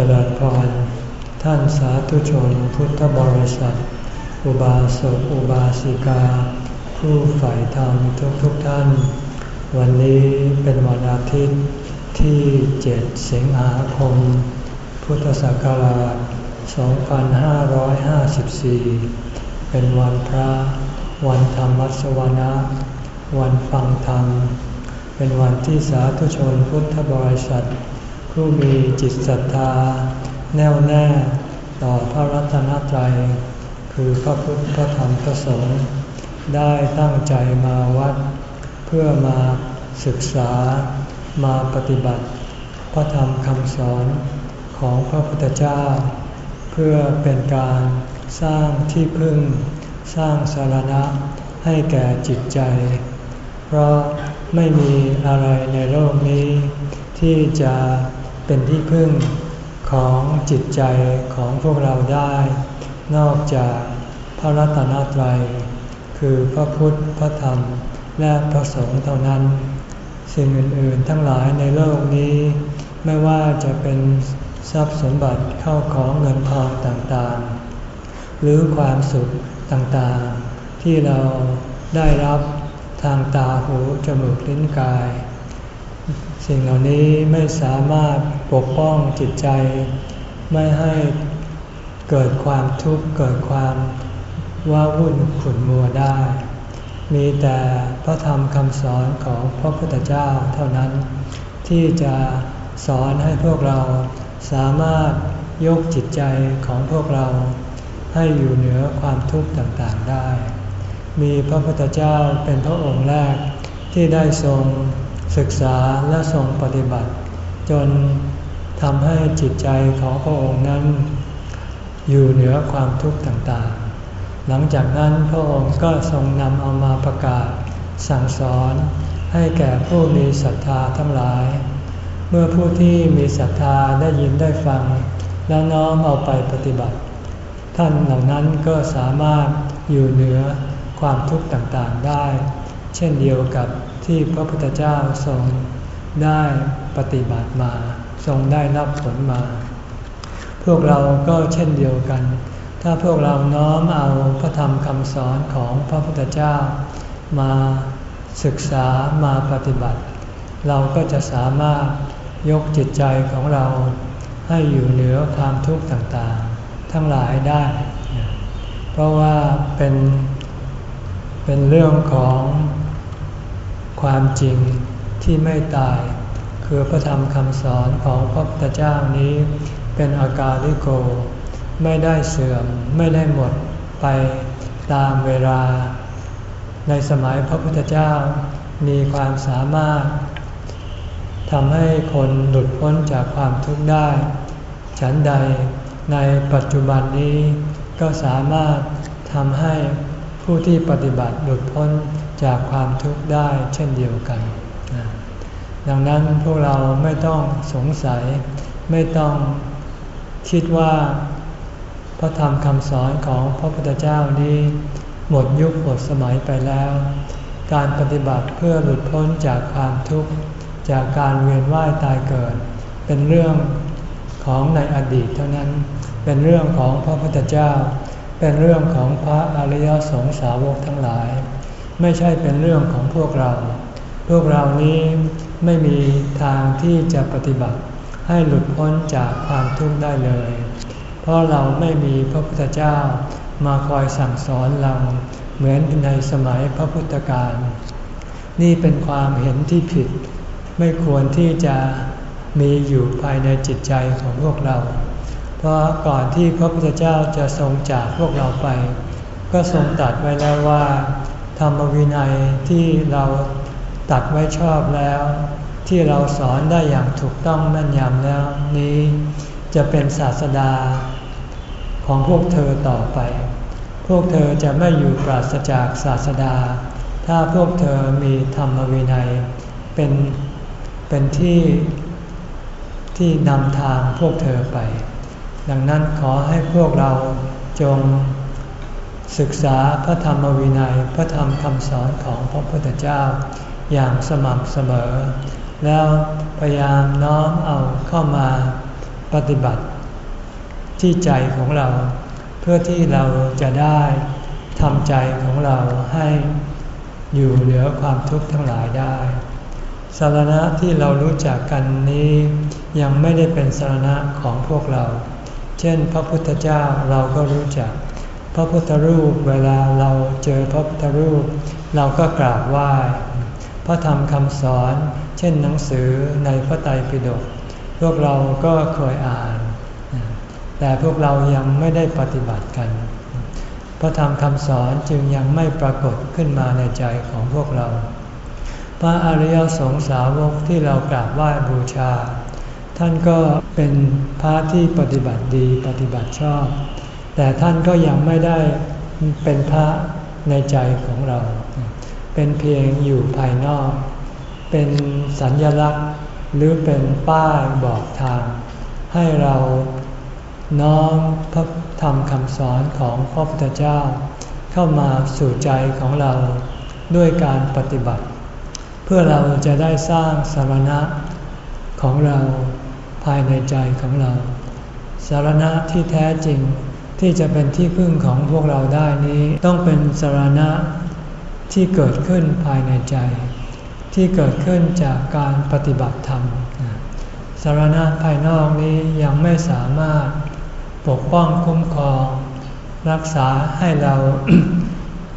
จริญพรท่านสาธุชนพุทธบริษัท อุบาสกอุบาสิกา ผู้ใฝ่ธรรมทุกทุกท่าน วันนี้เป็นวันอาทิตย์ที่เจ็ดสิงหาคม พุทธศักราช 2554 เป็นวันพระ วันธรรมวัสวนะ วันฟังธรรม เป็นวันที่สาธุชนพุทธบริษัท ผู้มีจิตศรัทธา แน่วแน่ต่อพระรัตนตรัย คือพระพุทธพระธรรมพระสงฆ์ได้ตั้งใจมาวัด เพื่อมาศึกษามาปฏิบัติ พระธรรมคำสอนของพระพุทธเจ้า เพื่อเป็นการสร้างที่พึ่ง สร้างสารณะให้แก่จิตใจ เพราะไม่มีอะไรในโลกนี้ ที่จะ เป็นที่พึ่งของจิตใจของพวกเราได้ นอกจากพระรัตนตรัย คือพระพุทธพระธรรมและพระสงฆ์เท่านั้น สิ่งอื่น ๆ ทั้งหลายในโลกนี้ ไม่ว่าจะเป็นทรัพย์สมบัติเข้าของเงินทองต่างๆ หรือความสุขต่างๆ ที่เราได้รับทางตาหูจมูกลิ้นกาย สิ่งเหล่านี้ไม่สามารถ ปกป้องจิตใจ ไม่ให้เกิดความทุกข์เกิดความว้าวุ่นขุ่นมัวได้ มีแต่พระธรรมคำสอนของพระพุทธเจ้าเท่านั้น ที่จะสอนให้พวกเราสามารถยกจิตใจของพวกเราให้อยู่เหนือความทุกข์ต่างๆได้ มีพระพุทธเจ้าเป็นพระองค์แรกที่ได้ทรงศึกษาและทรงปฏิบัติ จน ทำให้จิตใจของพระองค์นั้น อยู่เหนือความทุกข์ต่างๆ หลังจากนั้นพระองค์ก็ทรงนำเอามาประกาศ สั่งสอนให้แก่ผู้มีศรัทธาทั้งหลาย เมื่อผู้ที่มีศรัทธาได้ยินได้ฟัง แล้วน้อมเอาไปปฏิบัติ ท่านเหล่านั้นก็สามารถอยู่เหนือความทุกข์ต่างๆได้ เช่นเดียวกับที่พระพุทธเจ้าทรงได้ปฏิบัติมา ทรงได้รับผลมา พวกเราก็เช่นเดียวกัน ถ้าพวกเราน้อมเอาพระธรรมคำสอนของพระพุทธเจ้า มาศึกษามาปฏิบัติ เราก็จะสามารถยกจิตใจของเราให้อยู่เหนือความทุกข์ต่างๆ ทั้งหลายได้ เพราะว่าเป็นเป็นเรื่องของความจริงที่ไม่ตาย คือพระธรรมคำสอนของพระพุทธเจ้านี้ เป็นอากาลิโก ไม่ได้เสื่อมไม่ได้หมดไปตามเวลา ในสมัยพระพุทธเจ้ามีความสามารถทำให้คนหลุดพ้นจากความทุกข์ได้ ฉันใดในปัจจุบันนี้ก็สามารถทำให้ผู้ที่ปฏิบัติหลุดพ้นจากความทุกข์ได้เช่นเดียวกัน ดังนั้นพวกเราไม่ต้องสงสัย ไม่ต้องคิดว่าพระธรรมคำสอนของพระพุทธเจ้านี้ หมดยุคหมดสมัยไปแล้ว การปฏิบัติเพื่อหลุดพ้นจากความทุกข์จากการเวียนว่ายตายเกิด เป็นเรื่องของในอดีตเท่านั้น เป็นเรื่องของพระพุทธเจ้า เป็นเรื่องของพระอริยสงสาวกทั้งหลาย ไม่ใช่เป็นเรื่องของพวกเรา พวกเรานี้ ไม่มีทางที่จะปฏิบัติให้หลุดพ้นจากความทุกข์ได้เลย เพราะเราไม่มีพระพุทธเจ้ามาคอยสั่งสอนเราเหมือนในสมัยพระพุทธการ นี่เป็นความเห็นที่ผิด ไม่ควรที่จะมีอยู่ภายในจิตใจของพวกเรา เพราะก่อนที่พระพุทธเจ้าจะทรงจากพวกเราไป ก็ทรงตัดไว้แล้วว่า ธรรมวินัยที่เรา ตัดไว้ชอบแล้ว ที่เราสอนได้อย่างถูกต้องแม่นยำแล้วนี้ จะเป็นศาสดาของพวกเธอต่อไป พวกเธอจะไม่อยู่ปราศจากศาสดา ถ้าพวกเธอมีธรรมวินัย เป็นเป็นที่ที่นำทางพวกเธอไป ดังนั้นขอให้พวกเราจงศึกษาพระธรรมวินัยพระธรรมคำสอนของพระพุทธเจ้า อย่างสม่ำเสมอ แล้วพยายามน้อมเอาเข้ามาปฏิบัติ ที่ใจของเรา เพื่อที่เราจะได้ทำใจของเราให้อยู่เหนือความทุกข์ทั้งหลายได้สารณะที่เรารู้จักกันนี้ยังไม่ได้เป็นสารณะของพวกเรา เช่น พระพุทธเจ้าเราก็รู้จัก พระพุทธรูปเวลาเราเจอพระพุทธรูป เราก็กราบไหว้ พระธรรมคำสอน เช่นหนังสือในพระไตรปิฎกพวกเราก็เคยอ่าน แต่พวกเรายังไม่ได้ปฏิบัติกัน พระธรรมคำสอนจึงยังไม่ปรากฏขึ้นมาในใจของพวกเรา พระอริยสงสาวกที่เรากราบไหว้บูชา ท่านก็เป็นพระที่ปฏิบัติดีปฏิบัติชอบ แต่ท่านก็ยังไม่ได้เป็นพระในใจของเรา เป็นเพียงอยู่ภายนอก เป็นสัญญลักษณ์หรือเป็นป้ายบอกทาง ให้เราน้อมพระธรรมคำสอนของพระพุทธเจ้า เข้ามาสู่ใจของเราด้วยการปฏิบัติ เพื่อเราจะได้สร้างสารณะของเราภายในใจของเรา สารณะที่แท้จริงที่จะเป็นที่พึ่งของพวกเราได้นี้ ต้องเป็นสารณะ ที่เกิดขึ้นภายในใจ ที่เกิดขึ้นจากการปฏิบัติธรรมสารณะภายนอกนี้ยังไม่สามารถปกป้องคุ้มครอง รักษาให้เรา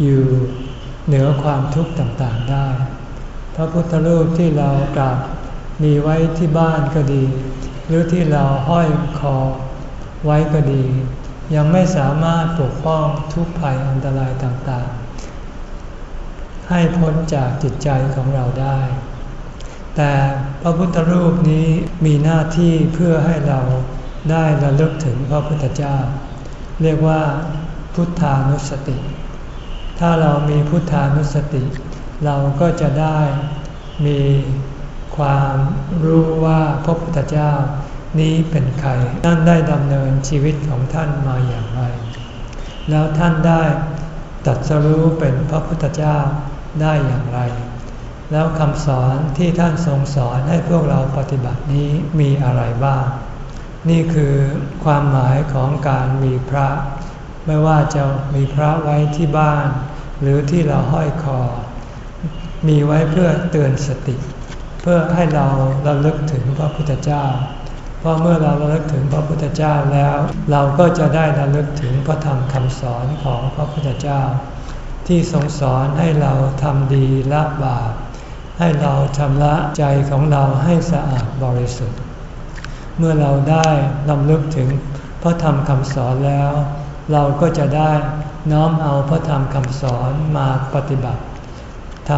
อยู่เหนือความทุกข์ต่างๆได้ พระพุทธรูปที่เรากราบมีไว้ที่บ้านก็ดี หรือที่เราห้อยคอไว้ก็ดี ยังไม่สามารถปกป้องทุกภัยอันตรายต่างๆ ให้พ้นจากจิตใจของเราได้ แต่พระพุทธรูปนี้มีหน้าที่เพื่อให้เราได้ระลึกถึงพระพุทธเจ้า เรียกว่าพุทธานุสติ ถ้าเรามีพุทธานุสติ เราก็จะได้มีความรู้ว่าพระพุทธเจ้านี้เป็นใครท่านได้ดำเนินชีวิตของท่านมาอย่างไร แล้วท่านได้ตัดสรู้เป็นพระพุทธเจ้า ได้อย่างไร แล้วคำสอนที่ท่านทรงสอนให้พวกเราปฏิบัตินี้มีอะไรบ้าง นี่คือความหมายของการมีพระ ไม่ว่าจะมีพระไว้ที่บ้าน หรือที่เราห้อยคอ มีไว้เพื่อเตือนสติ เพื่อให้เราเราลึกถึงพระพุทธเจ้าเพราะเมื่อเราระลึกถึงพระพุทธเจ้าแล้ว เราก็จะได้ระลึกถึงพระธรรมคำสอนของพระพุทธเจ้า ที่ทรงสอนให้เราทำดีละบาปให้เราชำระใจของเราให้สะอาดบริสุทธิ์ เมื่อเราได้นำลึกถึงพระธรรมคำสอนแล้ว เราก็จะได้น้อมเอาพระธรรมคำสอนมาปฏิบัติท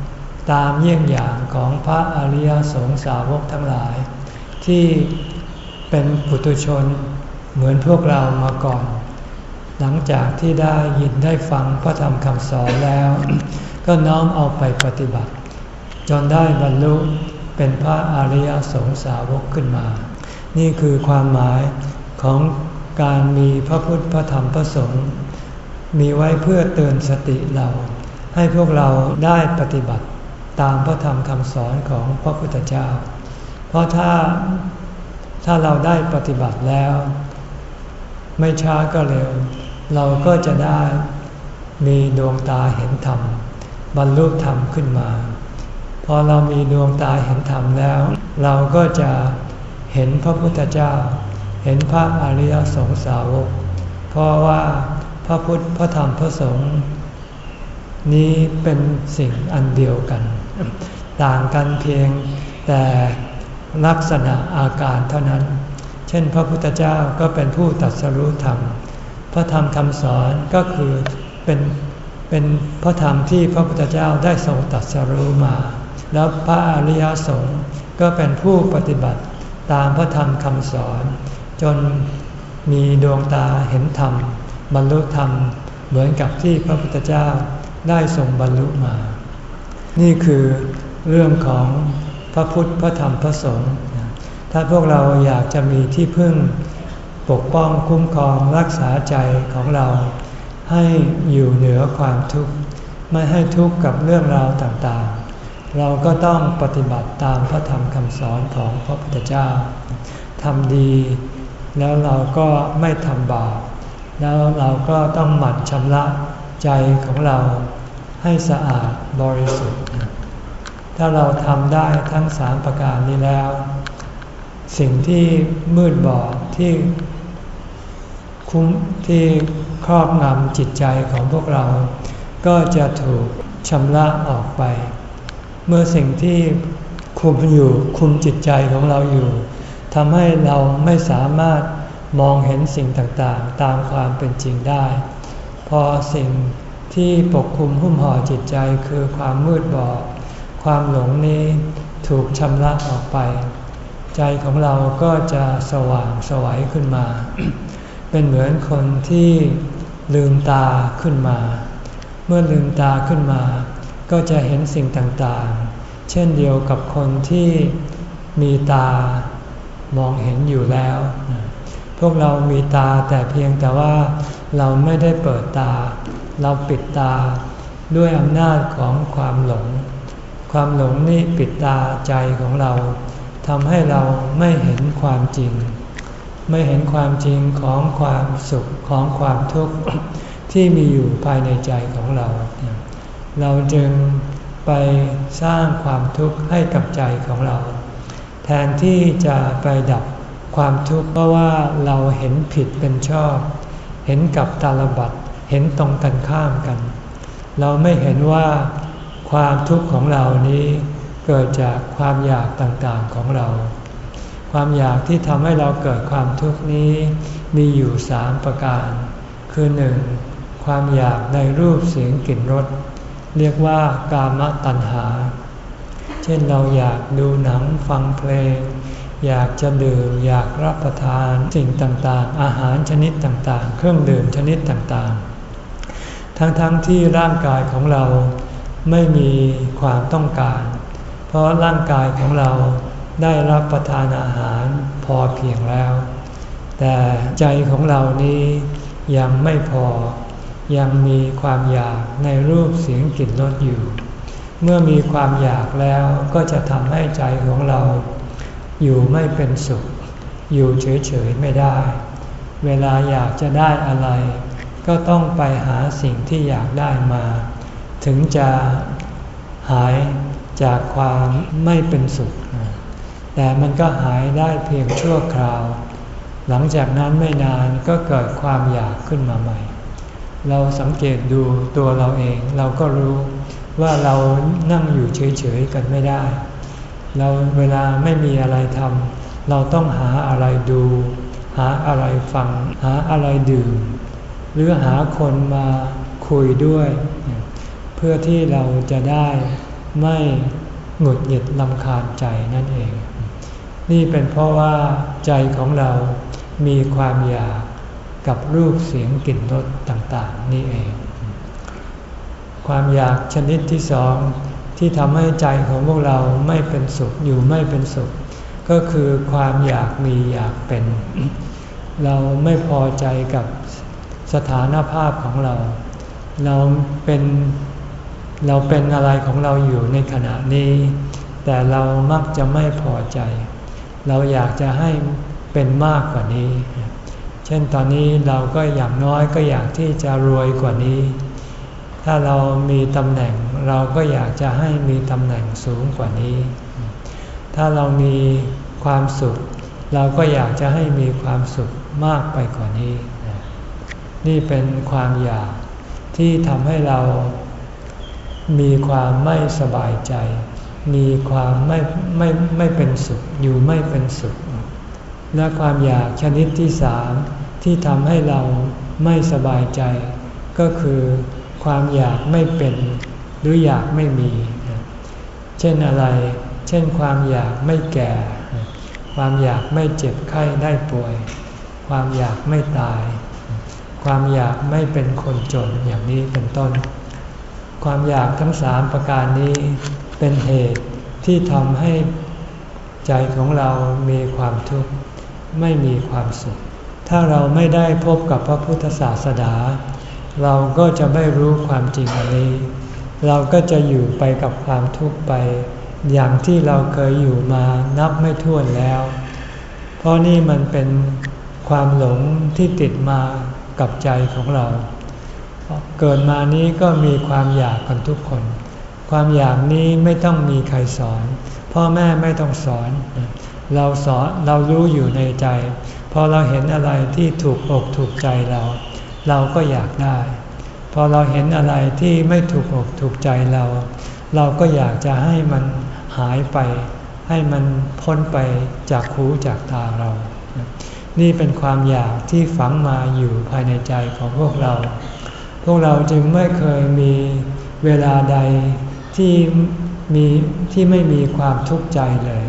ำตามเยี่ยงอย่างของพระอริยสงสาวกทั้งหลาย ที่เป็นปุถุชนเหมือนพวกเรามาก่อน หลังจากที่ได้ยินได้ฟังพระธรรมคำสอนแล้ว ก็น้อมเอาไปปฏิบัติ จนได้บรรลุเป็นพระอริยสงสาวกขึ้นมา นี่คือความหมายของการมีพระพุทธพระธรรมพระสงฆ์มีไว้เพื่อเตือนสติเรา ให้พวกเราได้ปฏิบัติตามพระธรรมคำสอนของพระพุทธเจ้า เพราะถ้าถ้าเราได้ปฏิบัติแล้ว ไม่ช้าก็เร็ว เราก็จะได้มีดวงตาเห็นธรรม บรรลุธรรมขึ้นมา พอเรามีดวงตาเห็นธรรมแล้ว เราก็จะเห็นพระพุทธเจ้า เห็นพระอริยสงสาวก เพราะว่าพระพุทธพระธรรมพระสงฆ์นี้เป็นสิ่งอันเดียวกัน ต่างกันเพียงแต่ลักษณะอาการเท่านั้น เช่นพระพุทธเจ้าก็เป็นผู้ตัดสรู้ธรรม พระธรรมคำสอนก็คือเป็นเป็นพระธรรมที่พระพุทธเจ้าได้ทรงตัดสรู้มา แล้วพระอริยสงฆ์ก็เป็นผู้ปฏิบัติตามพระธรรมคำสอน จนมีดวงตาเห็นธรรม บรรลุธรรมเหมือนกับที่พระพุทธเจ้าได้ทรงบรรลุมา นี่คือเรื่องของพระพุทธพระธรรมพระสงฆ์ถ้าพวกเราอยากจะมีที่พึ่ง ปกป้องคุ้มครองรักษาใจของเรา ให้อยู่เหนือความทุกข์ไม่ให้ทุกข์กับเรื่องราวต่างๆ เราก็ต้องปฏิบัติตามพระธรรมคำสอนของพระพุทธเจ้าทำดี แล้วเราก็ไม่ทำบาปแล้วเราก็ต้องหมั่นชำระใจของเราให้สะอาดบริสุทธิ์ ถ้าเราทำได้ทั้งสามประการนี้แล้ว สิ่งที่มืดบอดที่ คุ้มที่ครอบงำจิตใจของพวกเรา ก็จะถูกชำระออกไป เมื่อสิ่งที่คุมอยู่คุมจิตใจของเราอยู่ทำให้เราไม่สามารถมองเห็นสิ่งต่างๆ ตามความเป็นจริงได้ พอสิ่งที่ปกคลุมหุ้มห่อจิตใจคือความมืดบอด ความหลงนี้ถูกชำระออกไป ใจของเราก็จะสว่างสวัยขึ้นมา เป็นเหมือนคนที่ลืมตาขึ้นมา เมื่อลืมตาขึ้นมา ก็จะเห็นสิ่งต่างๆ เช่นเดียวกับคนที่มีตามองเห็นอยู่แล้ว พวกเรามีตาแต่เพียงแต่ว่าเราไม่ได้เปิดตา เราปิดตาด้วยอำนาจของความหลง ความหลงนี่ปิดตาใจของเราทำให้เราไม่เห็นความจริง ไม่เห็นความจริงของความสุขของความทุกข์ที่มีอยู่ภายในใจของเรา เราจึงไปสร้างความทุกข์ให้กับใจของเรา แทนที่จะไปดับความทุกข์เพราะว่าเราเห็นผิดเป็นชอบ เห็นกับตาลบัตเห็นตรงกันข้ามกัน เราไม่เห็นว่าความทุกข์ของเรานี้เกิดจากความอยากต่างๆของเรา ความอยากที่ทำให้เราเกิดความทุกข์นี้มีอยู่สามประการ คือหนึ่งความอยากในรูปเสียงกลิ่นรสเรียกว่ากามตัณหา เช่นเราอยากดูหนังฟังเพลง อยากจะดื่มอยากรับประทานสิ่งต่างๆ อาหารชนิดต่างๆ เครื่องดื่มชนิดต่างๆ ทั้งๆทที่ร่างกายของเราไม่มีความต้องการ เพราะร่างกายของเรา ได้รับประทานอาหารพอเพียงแล้ว แต่ใจของเรานี้ยังไม่พอ ยังมีความอยากในรูปเสียงกลิ่นรสอยู่ เมื่อมีความอยากแล้วก็จะทำให้ใจของเรา อยู่ไม่เป็นสุข อยู่เฉยๆไม่ได้ เวลาอยากจะได้อะไร ก็ต้องไปหาสิ่งที่อยากได้มา ถึงจะหายจากความไม่เป็นสุข แต่มันก็หายได้เพียงชั่วคราว หลังจากนั้นไม่นานก็เกิดความอยากขึ้นมาใหม่ เราสังเกตดูตัวเราเองเราก็รู้ว่าเรานั่งอยู่เฉยๆกันไม่ได้ เราเวลาไม่มีอะไรทำเราต้องหาอะไรดู หาอะไรฟัง หาอะไรดื่ม หรือหาคนมาคุยด้วย เพื่อที่เราจะได้ไม่หงุดหงิดลำคาญใจนั่นเอง นี่เป็นเพราะว่าใจของเรามีความอยากกับรูปเสียงกลิ่นรสต่างๆ นี่เอง ความอยากชนิดที่สองที่ทำให้ใจของพวกเราไม่เป็นสุขอยู่ไม่เป็นสุข ก็คือความอยากมีอยากเป็น เราไม่พอใจกับสถานภาพของเรา เราเป็นเราเป็นอะไรของเราอยู่ในขณะนี้ แต่เรามักจะไม่พอใจ เราอยากจะให้เป็นมากกว่านี้ เช่นตอนนี้เราก็อย่างน้อยก็อยากที่จะรวยกว่านี้ ถ้าเรามีตำแหน่งเราก็อยากจะให้มีตำแหน่งสูงกว่านี้ ถ้าเรามีความสุข เราก็อยากจะให้มีความสุขมากไปกว่านี้ นี่เป็นความอยากที่ทำให้เรามีความไม่สบายใจ มีความไม่ไม่ไม่เป็นสุขอยู่ไม่เป็นสุข และความอยากชนิดที่สามที่ทำให้เราไม่สบายใจ ก็คือความอยากไม่เป็นหรืออยากไม่มี เช่นอะไร เช่นความอยากไม่แก่ ความอยากไม่เจ็บไข้ได้ป่วย ความอยากไม่ตาย ความอยากไม่เป็นคนจนอย่างนี้เป็นต้น ความอยากทั้งสามประการนี้ เป็นเหตุที่ทำให้ใจของเรามีความทุกข์ไม่มีความสุข ถ้าเราไม่ได้พบกับพระพุทธศาสนาเราก็จะไม่รู้ความจริงอันนี้ เราก็จะอยู่ไปกับความทุกข์ไป อย่างที่เราเคยอยู่มานับไม่ถ้วนแล้ว เพราะนี่มันเป็นความหลงที่ติดมากับใจของเรา เกิดมานี้ก็มีความอยากกันทุกคน ความอยากนี้ไม่ต้องมีใครสอน พ่อแม่ไม่ต้องสอน เราสอนเรารู้อยู่ในใจ พอเราเห็นอะไรที่ถูกอกถูกใจเรา เราก็อยากได้ พอเราเห็นอะไรที่ไม่ถูกอกถูกใจเรา เราก็อยากจะให้มันหายไป ให้มันพ้นไปจากหูจากตาเรา นี่เป็นความอยากที่ฝังมาอยู่ภายในใจของพวกเรา พวกเราจึงไม่เคยมีเวลาใด ที่มีที่ไม่มีความทุกข์ใจเลย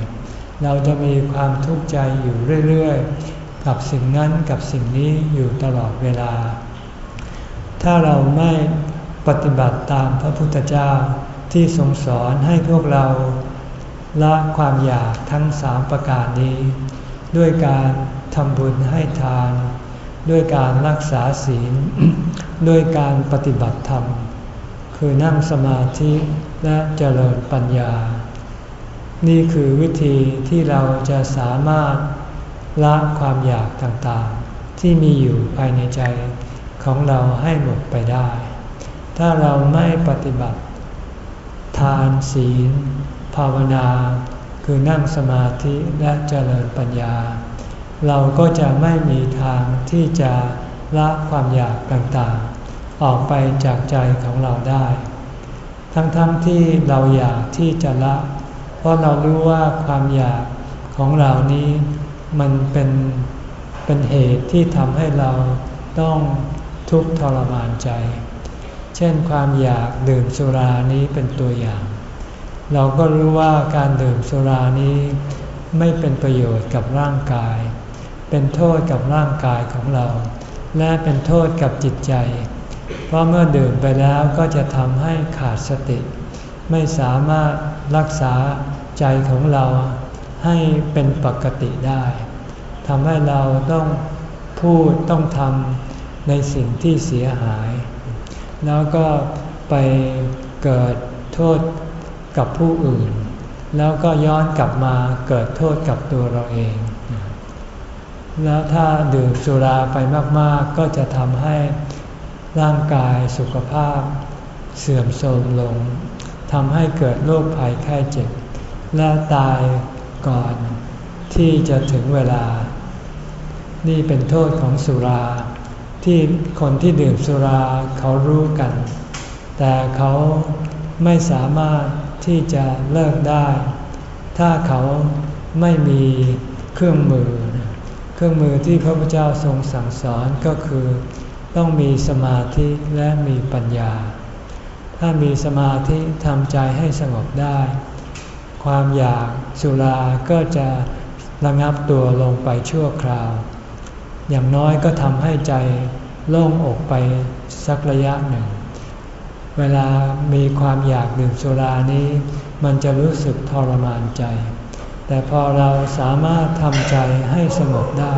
เราจะมีความทุกข์ใจอยู่เรื่อยๆ กับสิ่งนั้นกับสิ่งนี้อยู่ตลอดเวลา ถ้าเราไม่ปฏิบัติตามพระพุทธเจ้าที่ทรงสอนให้พวกเราละความอยากทั้งสามประการนี้ ด้วยการทำบุญให้ทาน ด้วยการรักษาศีล ด้วยการปฏิบัติธรรม คือนั่งสมาธิและเจริญปัญญา นี่คือวิธีที่เราจะสามารถละความอยากต่างๆ ที่มีอยู่ภายในใจของเราให้หมดไปได้ ถ้าเราไม่ปฏิบัติ ทานศีล ภาวนา คือนั่งสมาธิและเจริญปัญญา เราก็จะไม่มีทางที่จะละความอยากต่างๆ ออกไปจากใจของเราได้ ทั้งๆทที่เราอยากที่จะละ เพราะเรารู้ว่าความอยากของเรานี้มันเป็นเป็นเหตุที่ทำให้เราต้องทุกข์ทรมานใจ เช่นความอยากดื่มสุรานี้เป็นตัวอย่าง เราก็รู้ว่าการดื่มสุรานี้ไม่เป็นประโยชน์กับร่างกาย เป็นโทษกับร่างกายของเรา และเป็นโทษกับจิตใจ เพราะเมื่อดื่มไปแล้วก็จะทำให้ขาดสติ ไม่สามารถรักษาใจของเราให้เป็นปกติได้ทำให้เราต้องพูดต้องทำในสิ่งที่เสียหาย แล้วก็ไปเกิดโทษกับผู้อื่น แล้วก็ย้อนกลับมาเกิดโทษกับตัวเราเอง แล้วถ้าดื่มสุราไปมาก ๆ ก็จะทำให้ ร่างกายสุขภาพ เสื่อมโทรมลงทำให้เกิดโรคภัยไข้เจ็บ และตายก่อนที่จะถึงเวลา นี่เป็นโทษของสุรา ที่คนที่ดื่มสุราเขารู้กัน แต่เขาไม่สามารถที่จะเลิกได้ ถ้าเขาไม่มีเครื่องมือ เครื่องมือที่พระพุทธเจ้าทรงสั่งสอนก็คือ ต้องมีสมาธิและมีปัญญา ถ้ามีสมาธิทำใจให้สงบได้ ความอยากสุราก็จะระงับตัวลงไปชั่วคราว อย่างน้อยก็ทำให้ใจโล่งอกไปสักระยะหนึ่ง เวลามีความอยากดื่มสุรานี้ มันจะรู้สึกทรมานใจ แต่พอเราสามารถทำใจให้สงบได้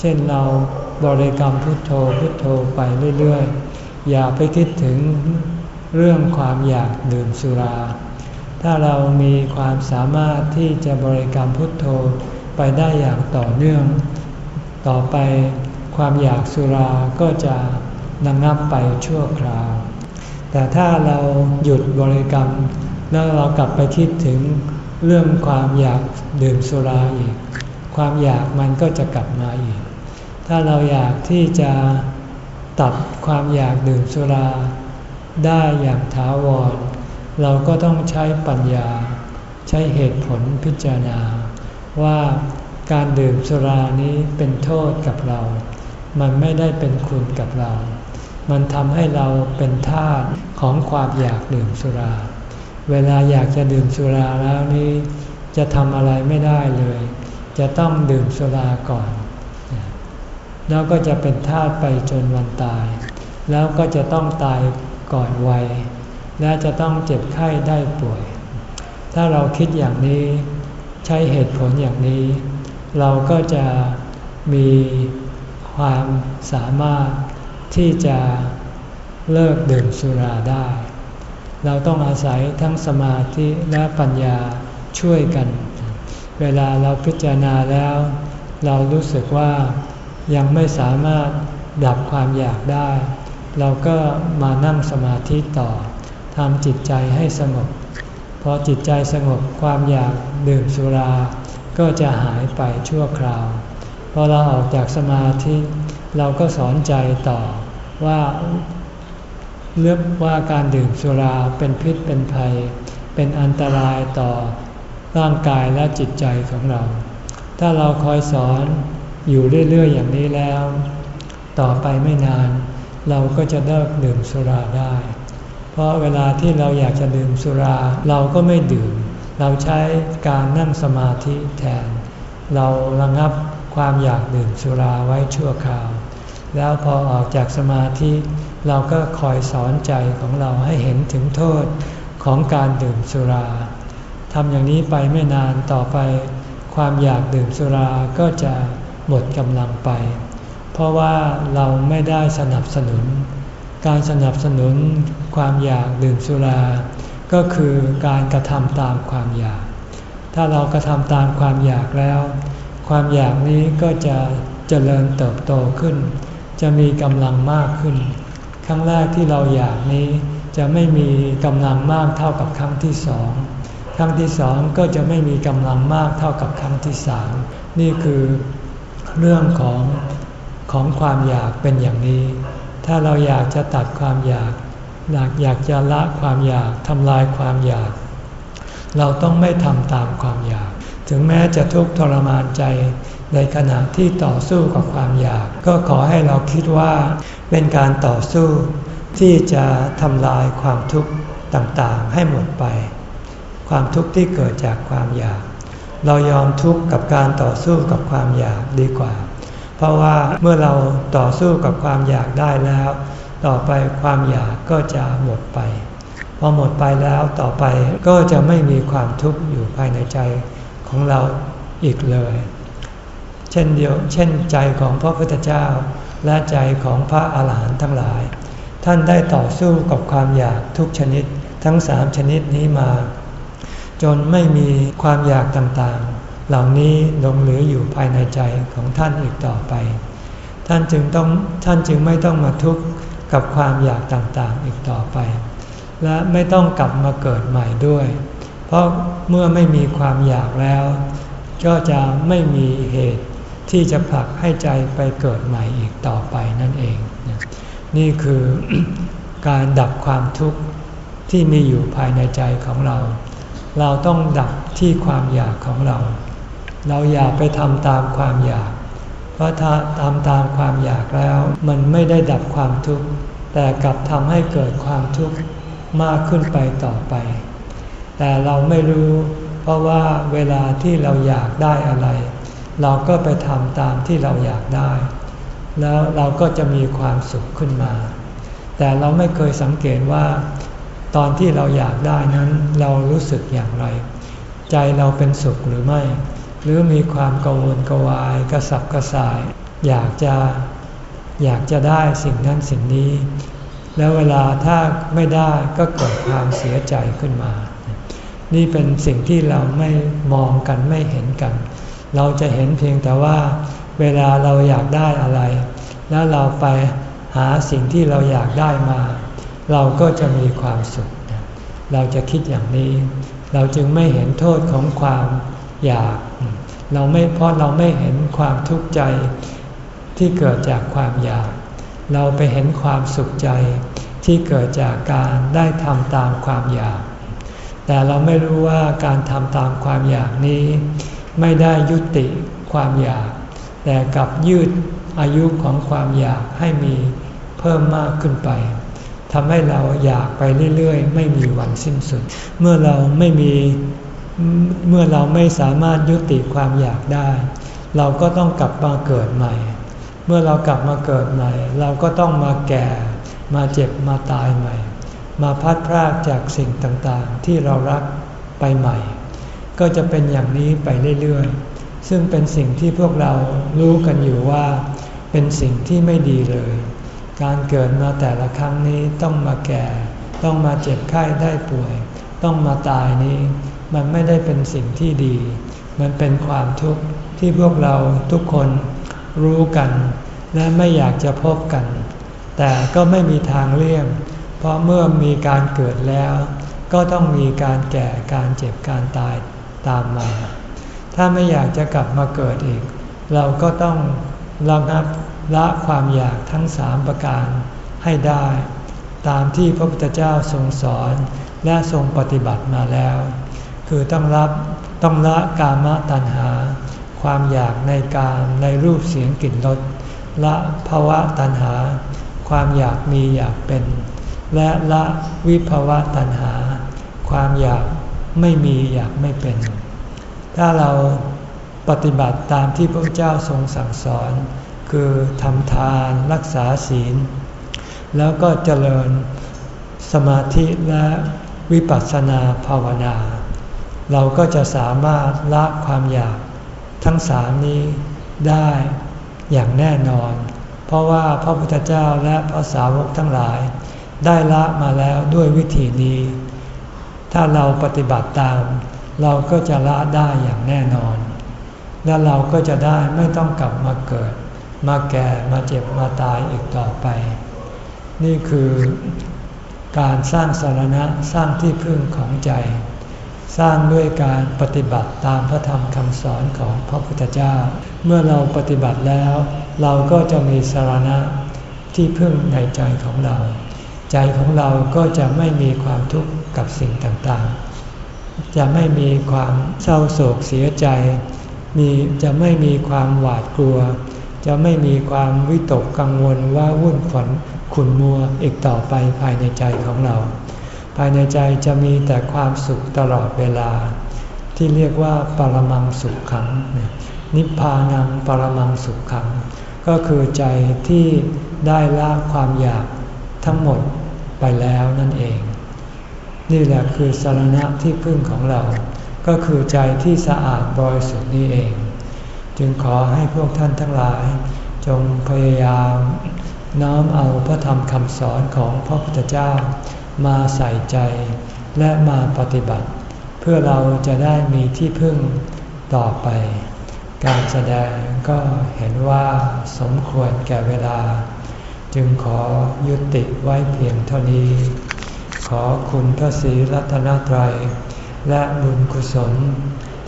เช่นเรา บริกรรมพุทโธพุทโธไปเรื่อยๆ อย่าไปคิดถึงเรื่องความอยากดื่มสุรา ถ้าเรามีความสามารถที่จะบริกรรมพุทโธไปได้อย่างต่อเนื่อง ต่อไปความอยากสุราก็จะนังับไปชั่วคราว แต่ถ้าเราหยุดบริกรรม แล้วเรากลับไปคิดถึงเรื่องความอยากดื่มสุราอีก ความอยากมันก็จะกลับมาอีก ถ้าเราอยากที่จะตัดความอยากดื่มสุรา ได้อย่างถาวร เราก็ต้องใช้ปัญญา ใช้เหตุผลพิจารณา ว่าการดื่มสุรานี้เป็นโทษกับเรา มันไม่ได้เป็นคุณกับเรา มันทำให้เราเป็นทาสของความอยากดื่มสุรา เวลาอยากจะดื่มสุราแล้วนี้จะทำอะไรไม่ได้เลย จะต้องดื่มสุราก่อน แล้วก็จะเป็นทาสไปจนวันตาย แล้วก็จะต้องตายก่อนวัย และจะต้องเจ็บไข้ได้ป่วย ถ้าเราคิดอย่างนี้ใช้เหตุผลอย่างนี้ เราก็จะมีความสามารถที่จะเลิกดื่มสุราได้ เราต้องอาศัยทั้งสมาธิและปัญญาช่วยกัน เวลาเราพิจารณาแล้ว เรารู้สึกว่า ยังไม่สามารถดับความอยากได้ เราก็มานั่งสมาธิต่อทำจิตใจให้สงบพอจิตใจสงบความอยากดื่มสุรา ก็จะหายไปชั่วคราวพอเราออกจากสมาธิเราก็สอนใจต่อว่าเลือกว่าการดื่มสุราเป็นพิษเป็นภัย เป็นอันตรายต่อร่างกายและจิตใจของเรา ถ้าเราคอยสอน อยู่เรื่อยๆอย่างนี้แล้ว ต่อไปไม่นาน เราก็จะเลิกดื่มสุราได้ เพราะเวลาที่เราอยากจะดื่มสุราเราก็ไม่ดื่ม เราใช้การนั่งสมาธิแทน เราระงับความอยากดื่มสุราไว้ชั่วคราว แล้วพอออกจากสมาธิ เราก็คอยสอนใจของเราให้เห็นถึงโทษของการดื่มสุราทำอย่างนี้ไปไม่นานต่อไป ความอยากดื่มสุราก็จะ หมดกำลังไป เพราะว่าเราไม่ได้สนับสนุน การสนับสนุนความอยากดื่มสุรา ก็คือการกระทำตามความอยาก ถ้าเรากระทำตามความอยากแล้ว ความอยากนี้ก็จะเจริญเติบโตขึ้น จะมีกำลังมากขึ้น ครั้งแรกที่เราอยากนี้จะไม่มีกำลังมากเท่ากับครั้งที่สองครั้งที่สองก็จะไม่มีกำลังมากเท่ากับครั้งที่สามนี่คือ เรื่องของของความอยากเป็นอย่างนี้ ถ้าเราอยากจะตัดความอยาก อยากอยากจะละความอยากทำลายความอยาก เราต้องไม่ทำตามความอยาก ถึงแม้จะทุกข์ทรมานใจในขณะที่ต่อสู้กับความอยาก ก็ขอให้เราคิดว่าเป็นการต่อสู้ที่จะทำลายความทุกข์ต่างๆ ให้หมดไป ความทุกข์ที่เกิดจากความอยาก เรายอมทุกข์กับการต่อสู้กับความอยากดีกว่า เพราะว่าเมื่อเราต่อสู้กับความอยากได้แล้ว ต่อไปความอยากก็จะหมดไป พอหมดไปแล้วต่อไปก็จะไม่มีความทุกข์อยู่ภายในใจของเราอีกเลย เช่นเดียว เช่นใจของพระพุทธเจ้าและใจของพระอาหารหันต์ทั้งหลาย ท่านได้ต่อสู้กับความอยากทุกชนิดทั้งสามชนิดนี้มา จนไม่มีความอยากต่างๆ เหล่านี้ลงเหลืออยู่ภายในใจของท่านอีกต่อไป ท่านจึงต้องท่านจึงไม่ต้องมาทุกข์กับความอยากต่างๆอีกต่อไป และไม่ต้องกลับมาเกิดใหม่ด้วย เพราะเมื่อไม่มีความอยากแล้ว ก็จะไม่มีเหตุที่จะผลักให้ใจไปเกิดใหม่อีกต่อไปนั่นเอง นี่คือการดับความทุกข์ที่มีอยู่ภายในใจของเรา เราต้องดับที่ความอยากของเรา เราอย่าไปทำตามความอยาก เพราะถ้าทำตามความอยากแล้ว มันไม่ได้ดับความทุกข์ แต่กลับทำให้เกิดความทุกข์มากขึ้นไปต่อไป แต่เราไม่รู้ เพราะว่าเวลาที่เราอยากได้อะไร เราก็ไปทำตามที่เราอยากได้ แล้วเราก็จะมีความสุขขึ้นมา แต่เราไม่เคยสังเกตว่า ตอนที่เราอยากได้นั้นเรารู้สึกอย่างไร ใจเราเป็นสุขหรือไม่ หรือมีความกังวลกวายกระสับกระส่าย อยากจะอยากจะได้สิ่งนั้นสิ่งนี้ แล้วเวลาถ้าไม่ได้ก็เกิดความเสียใจขึ้นมา นี่เป็นสิ่งที่เราไม่มองกันไม่เห็นกัน เราจะเห็นเพียงแต่ว่า เวลาเราอยากได้อะไร แล้วเราไปหาสิ่งที่เราอยากได้มา เราก็จะมีความสุข เราจะคิดอย่างนี้ เราจึงไม่เห็นโทษของความอยาก เราไม่เพราะเราไม่เห็นความทุกข์ใจที่เกิดจากความอยาก เราไปเห็นความสุขใจที่เกิดจากการได้ทำตามความอยาก แต่เราไม่รู้ว่าการทำตามความอยากนี้ ไม่ได้ยุติความอยาก แต่กลับยืดอายุของความอยากให้มีเพิ่มมากขึ้นไป ทำให้เราอยากไปเรื่อยๆ ไม่มีวันสิ้นสุด เมื่อเราไม่มีเมื่อเราไม่สามารถยุติความอยากได้ เราก็ต้องกลับมาเกิดใหม่ เมื่อเรากลับมาเกิดใหม่ เราก็ต้องมาแก่ มาเจ็บมาตายใหม่ มาพัดพรากจากสิ่งต่างๆ ที่เรารักไปใหม่ ก็จะเป็นอย่างนี้ไปเรื่อยๆ ซึ่งเป็นสิ่งที่พวกเรารู้กันอยู่ว่า เป็นสิ่งที่ไม่ดีเลย การเกิดมาแต่ละครั้งนี้ต้องมาแก่ ต้องมาเจ็บไข้ได้ป่วย ต้องมาตายนี้ มันไม่ได้เป็นสิ่งที่ดี มันเป็นความทุกข์ที่พวกเราทุกคนรู้กัน และไม่อยากจะพบกัน แต่ก็ไม่มีทางเลี่ยง เพราะเมื่อมีการเกิดแล้ว ก็ต้องมีการแก่การเจ็บการตายตามมา ถ้าไม่อยากจะกลับมาเกิดอีก เราก็ต้องระงับ ละความอยากทั้งสามประการให้ได้ ตามที่พระพุทธเจ้าทรงสอนและทรงปฏิบัติมาแล้ว คือต้องรับต้องละกามตัณหา ความอยากในการในรูปเสียงกลิ่นรสละภาวะตัณหา ความอยากมีอยากเป็น และละวิภาวะตัณหา ความอยากไม่มีอยากไม่เป็น ถ้าเราปฏิบัติตามที่พระเจ้าทรงสั่งสอน คือทำทานรักษาศีล แล้วก็เจริญสมาธิและวิปัสสนาภาวนา เราก็จะสามารถละความอยากทั้งสามนี้ได้อย่างแน่นอน เพราะว่าพระพุทธเจ้าและพระสาวกทั้งหลาย ได้ละมาแล้วด้วยวิธีนี้ ถ้าเราปฏิบัติตาม เราก็จะละได้อย่างแน่นอน และเราก็จะได้ไม่ต้องกลับมาเกิด มาแก่มาเจ็บมาตายอีกต่อไป นี่คือการสร้างสารณะสร้างที่พึ่งของใจ สร้างด้วยการปฏิบัติตามพระธรรมคำสอนของพระพุทธเจ้า เมื่อเราปฏิบัติแล้ว เราก็จะมีสารณะที่พึ่งในใจของเรา ใจของเราก็จะไม่มีความทุกข์กับสิ่งต่างๆ จะไม่มีความเศร้าโศกเสียใจ มีจะไม่มีความหวาดกลัว จะไม่มีความวิตกกังวลว่าวุ่นฝันขุนมัวอีกต่อไปภายในใจของเรา ภายในใจจะมีแต่ความสุขตลอดเวลา ที่เรียกว่าปรมังสุขขัง นิพพานังปรมังสุขขัง ก็คือใจที่ได้ละความอยากทั้งหมดไปแล้วนั่นเอง นี่แหละคือสารณะที่พึ่งของเรา ก็คือใจที่สะอาดบริสุทธิ์นี่เอง จึงขอให้พวกท่านทั้งหลาย จงพยายาม น้อมเอาพระธรรมคำสอนของพระพุทธเจ้า มาใส่ใจและมาปฏิบัติ เพื่อเราจะได้มีที่พึ่งต่อไป การแสดงก็เห็นว่าสมควรแก่เวลา จึงขอยุติไว้เพียงเท่านี้ ขอคุณพระศรีรัตนตรัย และบุญกุศล